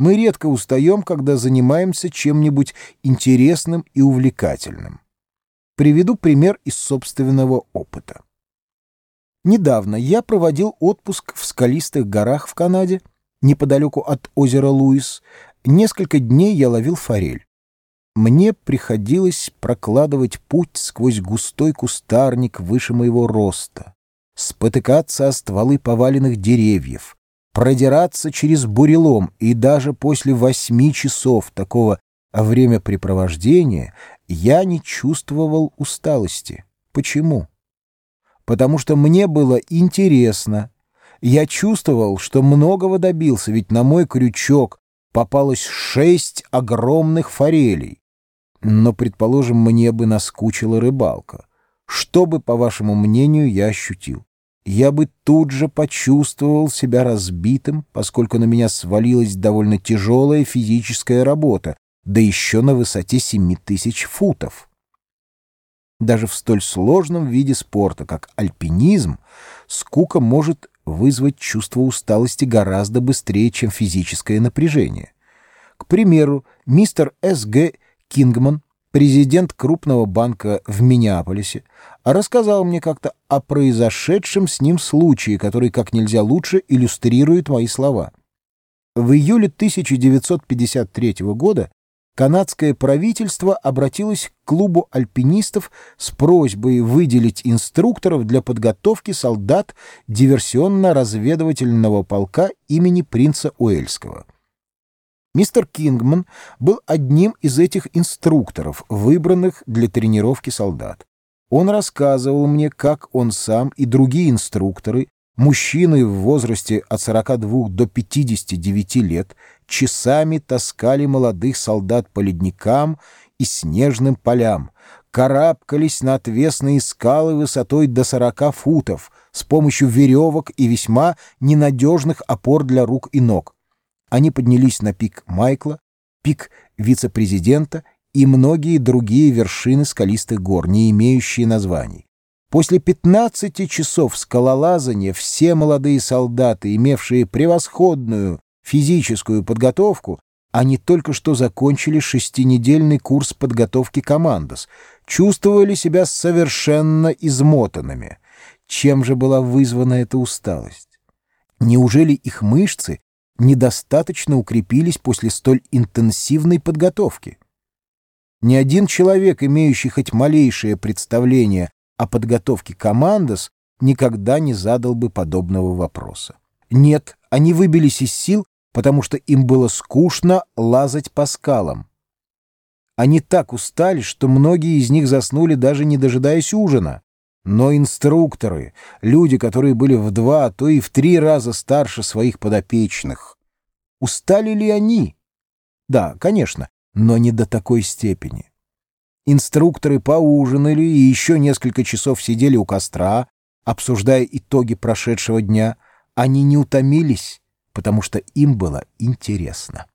Мы редко устаем, когда занимаемся чем-нибудь интересным и увлекательным. Приведу пример из собственного опыта. Недавно я проводил отпуск в скалистых горах в Канаде, неподалеку от озера Луис. Несколько дней я ловил форель. Мне приходилось прокладывать путь сквозь густой кустарник выше моего роста, спотыкаться о стволы поваленных деревьев, продираться через бурелом, и даже после восьми часов такого времяпрепровождения я не чувствовал усталости. Почему? Потому что мне было интересно. Я чувствовал, что многого добился, ведь на мой крючок попалось шесть огромных форелей. Но, предположим, мне бы наскучила рыбалка. Что бы, по вашему мнению, я ощутил? Я бы тут же почувствовал себя разбитым, поскольку на меня свалилась довольно тяжелая физическая работа, да еще на высоте семи тысяч футов. Даже в столь сложном виде спорта, как альпинизм, скука может вызвать чувство усталости гораздо быстрее, чем физическое напряжение. К примеру, мистер С.Г. Кингман, президент крупного банка в Миннеаполисе, рассказал мне как-то о произошедшем с ним случае, который как нельзя лучше иллюстрирует мои слова. В июле 1953 года канадское правительство обратилось к клубу альпинистов с просьбой выделить инструкторов для подготовки солдат диверсионно-разведывательного полка имени принца Уэльского. Мистер Кингман был одним из этих инструкторов, выбранных для тренировки солдат. Он рассказывал мне, как он сам и другие инструкторы, мужчины в возрасте от 42 до 59 лет, часами таскали молодых солдат по ледникам и снежным полям, карабкались на отвесные скалы высотой до 40 футов с помощью веревок и весьма ненадежных опор для рук и ног. Они поднялись на пик Майкла, пик вице-президента и многие другие вершины скалистых гор, не имеющие названий. После 15 часов скалолазания все молодые солдаты, имевшие превосходную физическую подготовку, они только что закончили шестинедельный курс подготовки командос, чувствовали себя совершенно измотанными. Чем же была вызвана эта усталость? Неужели их мышцы недостаточно укрепились после столь интенсивной подготовки. Ни один человек, имеющий хоть малейшее представление о подготовке командос, никогда не задал бы подобного вопроса. Нет, они выбились из сил, потому что им было скучно лазать по скалам. Они так устали, что многие из них заснули, даже не дожидаясь ужина. Но инструкторы, люди, которые были в два, а то и в три раза старше своих подопечных, устали ли они? Да, конечно, но не до такой степени. Инструкторы поужинали и еще несколько часов сидели у костра, обсуждая итоги прошедшего дня. Они не утомились, потому что им было интересно.